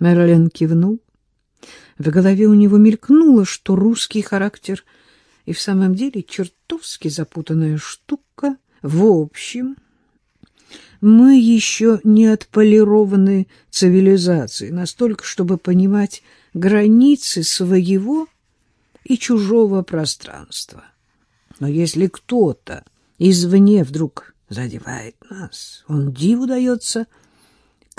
Мерлен кивнул. В голове у него мелькнуло, что русский характер и в самом деле чертовски запутанная штука. В общем, мы еще не отполированы цивилизацией настолько, чтобы понимать границы своего и чужого пространства. Но если кто-то извне вдруг задевает нас, он диву дается —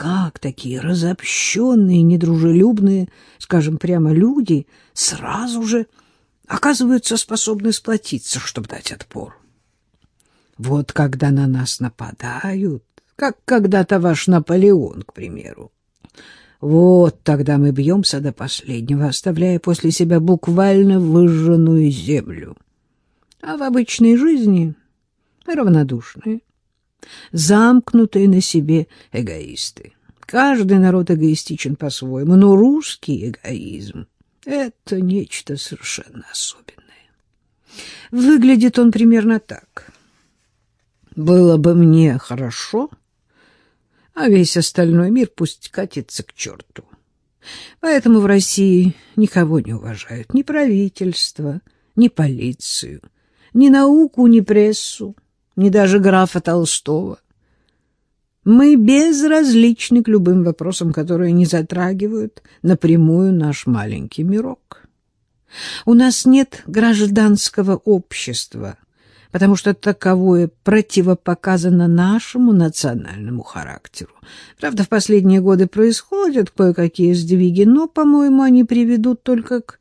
как такие разобщенные, недружелюбные, скажем прямо, люди сразу же оказываются способны сплотиться, чтобы дать отпор? Вот когда на нас нападают, как когда-то ваш Наполеон, к примеру, вот тогда мы бьемся до последнего, оставляя после себя буквально выжженную землю. А в обычной жизни равнодушные замкнутые на себе эгоисты. Каждый народ эгоистичен по-своему, но русский эгоизм — это нечто совершенно особенное. Выглядит он примерно так. Было бы мне хорошо, а весь остальной мир пусть катится к черту. Поэтому в России никого не уважают, ни правительство, ни полицию, ни науку, ни прессу ни даже графа Толстого. Мы безразличны к любым вопросам, которые не затрагивают напрямую наш маленький мирок. У нас нет гражданского общества, потому что таковое противопоказано нашему национальному характеру. Правда, в последние годы происходят кое-какие сдвиги, но, по-моему, они приведут только к...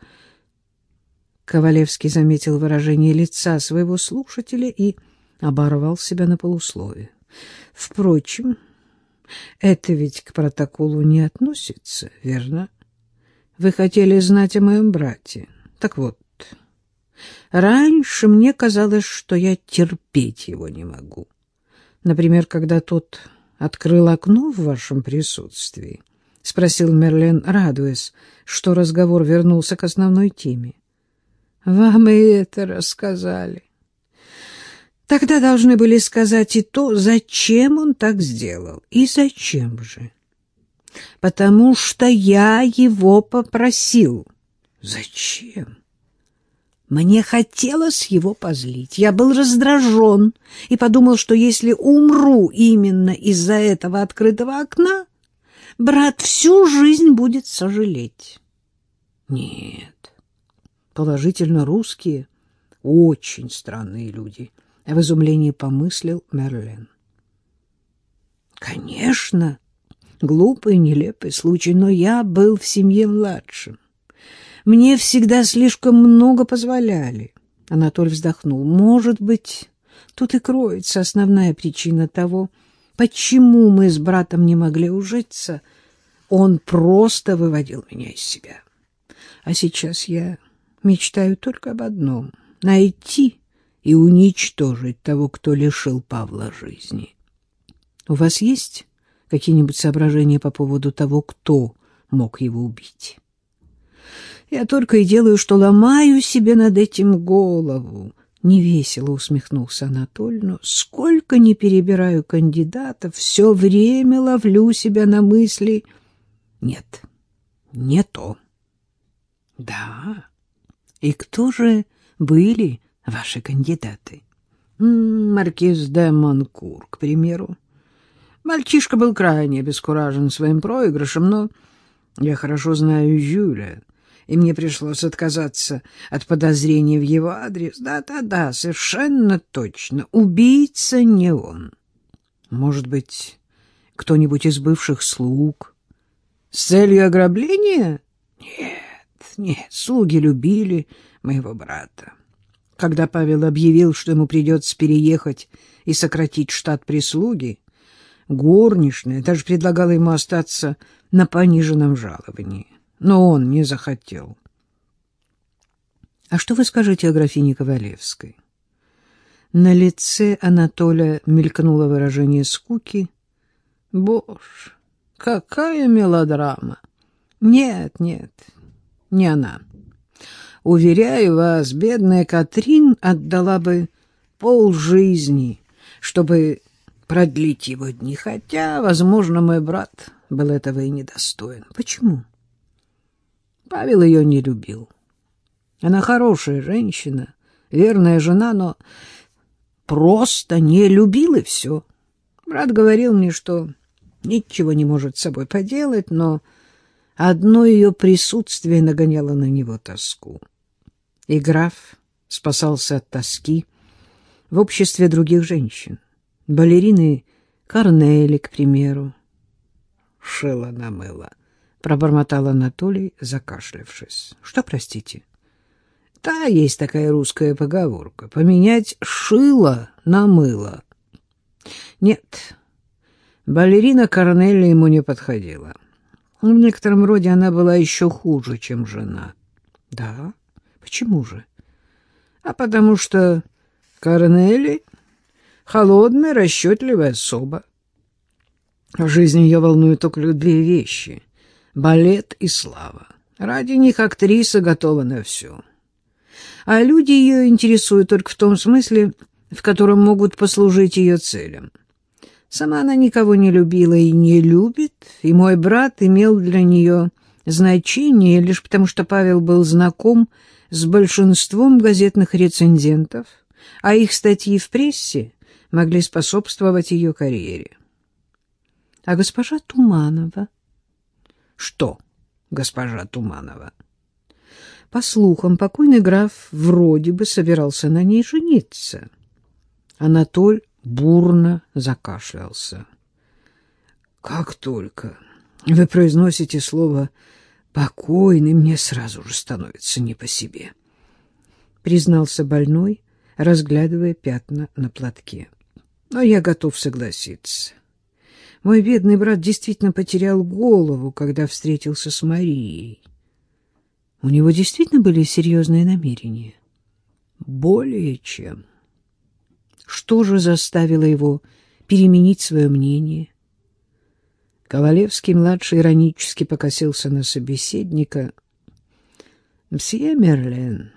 Ковалевский заметил выражение лица своего слушателя и оборвал себя на полусловие. Впрочем, это ведь к протоколу не относится, верно? Вы хотели знать о моем брате. Так вот, раньше мне казалось, что я терпеть его не могу. Например, когда тот открыл окно в вашем присутствии, — спросил Мерлен, радуясь, что разговор вернулся к основной теме. — Вам и это рассказали. Тогда должны были сказать и то, зачем он так сделал. И зачем же? Потому что я его попросил. Зачем? Мне хотелось его позлить. Я был раздражен и подумал, что если умру именно из-за этого открытого окна, брат всю жизнь будет сожалеть. Нет, положительно русские очень странные люди — в изумлении помыслил Мерлен. Конечно, глупый, нелепый случай, но я был в семье младшим. Мне всегда слишком много позволяли. Анатоль вздохнул. Может быть, тут и кроется основная причина того, почему мы с братом не могли ужиться. Он просто выводил меня из себя. А сейчас я мечтаю только об одном — найти и уничтожить того, кто лишил Павла жизни. У вас есть какие-нибудь соображения по поводу того, кто мог его убить? Я только и делаю, что ломаю себе над этим голову. Невесело усмехнулся Анатоль, но сколько не перебираю кандидатов, все время ловлю себя на мысли. Нет, не то. Да, и кто же были ваши кандидаты? Маркиз де Монкур, к примеру. Мальчишка был крайне обескуражен своим проигрышем, но я хорошо знаю Жюля, и мне пришлось отказаться от подозрений в его адрес. Да-да-да, совершенно точно. Убийца не он. Может быть, кто-нибудь из бывших слуг? С целью ограбления? Нет, нет, слуги любили моего брата. Когда Павел объявил, что ему придется переехать и сократить штат прислуги, горничная даже предлагала ему остаться на пониженном жаловании. Но он не захотел. — А что вы скажете о графине Ковалевской? На лице Анатолия мелькнуло выражение скуки. — Боже, какая мелодрама! Нет, нет, не она. — Уверяю вас, бедная Катрин отдала бы полжизни, чтобы продлить его дни, хотя, возможно, мой брат был этого и недостоин. Почему? Павел ее не любил. Она хорошая женщина, верная жена, но просто не любил и все. Брат говорил мне, что ничего не может с собой поделать, но одно ее присутствие нагоняло на него тоску. И граф спасался от тоски в обществе других женщин. Балерины Корнели, к примеру. Шила намыла, пробормотал Анатолий, закашлявшись. Что, простите? Да, есть такая русская поговорка. Поменять шило на мыло. Нет, балерина Корнелли ему не подходила. В некотором роде она была еще хуже, чем жена. Да? Почему же? А потому что Корнелли — холодная, расчетливая особа. В жизни ее волнуют только две вещи — балет и слава. Ради них актриса готова на все. А люди ее интересуют только в том смысле, в котором могут послужить ее целям. Сама она никого не любила и не любит, и мой брат имел для нее значение лишь потому, что Павел был знаком с большинством газетных рецензентов, а их статьи в прессе могли способствовать ее карьере. А госпожа Туманова? Что госпожа Туманова? По слухам, покойный граф вроде бы собирался на ней жениться. Анатоль бурно закашлялся. Как только вы произносите слово «покойный», мне сразу же становится не по себе, — признался больной, разглядывая пятна на платке. Но я готов согласиться. Мой бедный брат действительно потерял голову, когда встретился с Марией. У него действительно были серьезные намерения? Более чем. Что же заставило его переменить свое мнение? Ковалевский-младший иронически покосился на собеседника. «Мсье Мерлен,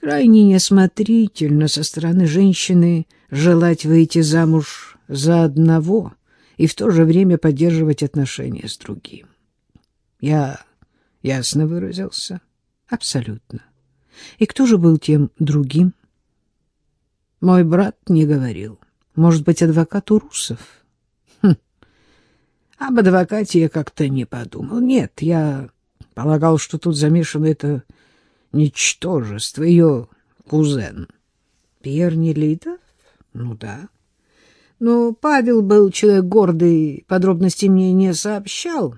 крайне неосмотрительно со стороны женщины желать выйти замуж за одного и в то же время поддерживать отношения с другим. Я ясно выразился? Абсолютно. И кто же был тем другим? Мой брат не говорил. Может быть, адвокат Урусов? Хм. Об адвокате я как-то не подумал. Нет, я полагал, что тут замешано это ничтожество, ее кузен. Пьер Нелидов? Ну да. Но Павел был человек гордый, подробности мне не сообщал.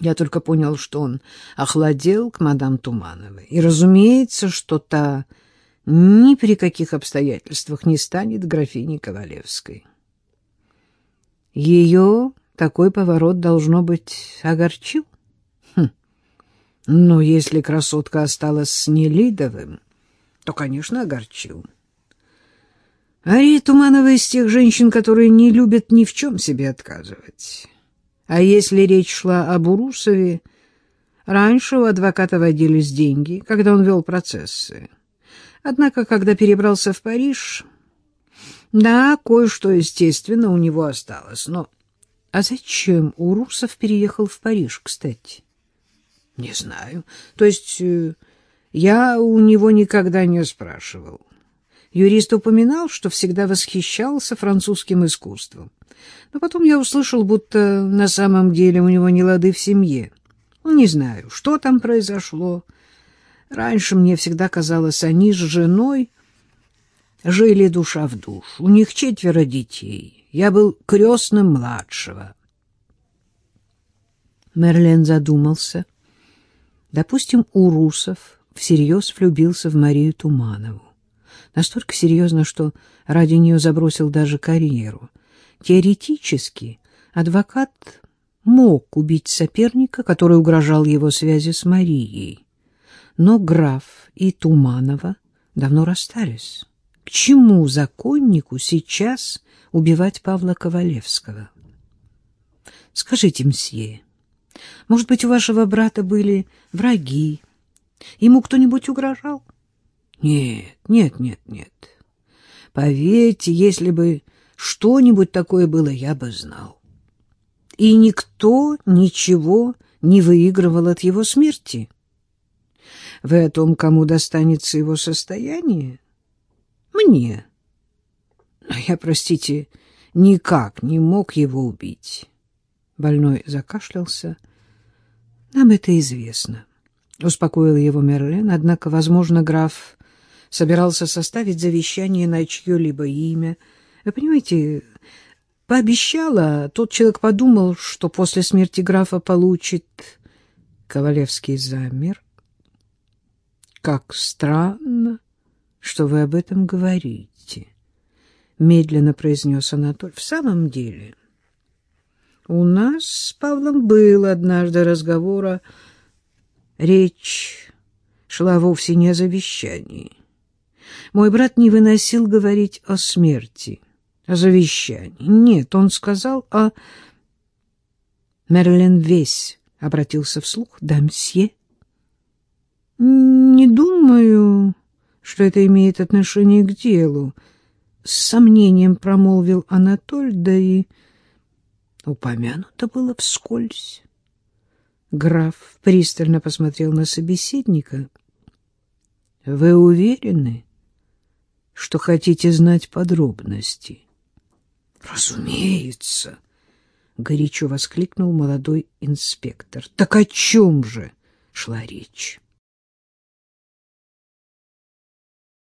Я только понял, что он охладел к мадам Тумановой. И, разумеется, что та ни при каких обстоятельствах не станет графиней Ковалевской. Ее такой поворот, должно быть, огорчил? Хм. Но если красотка осталась с Нелидовым, то, конечно, огорчил. Ария Туманова из тех женщин, которые не любят ни в чем себе отказывать. А если речь шла об Урусове, раньше у адвоката водились деньги, когда он вел процессы. Однако, когда перебрался в Париж, да, кое-что, естественно, у него осталось. Но а зачем Урусов переехал в Париж, кстати? Не знаю. То есть э, я у него никогда не спрашивал. Юрист упоминал, что всегда восхищался французским искусством. Но потом я услышал, будто на самом деле у него не лады в семье. Не знаю, что там произошло. Раньше мне всегда казалось, они с женой жили душа в душу. У них четверо детей. Я был крестным младшего. Мерлен задумался. Допустим, Урусов всерьез влюбился в Марию Туманову. Настолько серьезно, что ради нее забросил даже карьеру. Теоретически адвокат мог убить соперника, который угрожал его связи с Марией. Но граф и Туманова давно расстались. К чему законнику сейчас убивать Павла Ковалевского? Скажите, мсье, может быть, у вашего брата были враги? Ему кто-нибудь угрожал? Нет, нет, нет, нет. Поверьте, если бы что-нибудь такое было, я бы знал. И никто ничего не выигрывал от его смерти. Вы о том, кому достанется его состояние? Мне. Но я, простите, никак не мог его убить. Больной закашлялся. Нам это известно. Успокоил его Мерлен, однако, возможно, граф собирался составить завещание на чье-либо имя. Вы понимаете, пообещала, тот человек подумал, что после смерти графа получит... Ковалевский замер. Как странно, что вы об этом говорите, медленно произнес Анатоль. В самом деле, у нас с Павлом был однажды разговор о Речь шла вовсе не о завещании. Мой брат не выносил говорить о смерти, о завещании. Нет, он сказал о... Мерлен весь обратился вслух. «Да, мсье?» «Не думаю, что это имеет отношение к делу», — с сомнением промолвил Анатоль, да и упомянуто было вскользь. Граф пристально посмотрел на собеседника. — Вы уверены, что хотите знать подробности? — Разумеется, — горячо воскликнул молодой инспектор. — Так о чем же шла речь?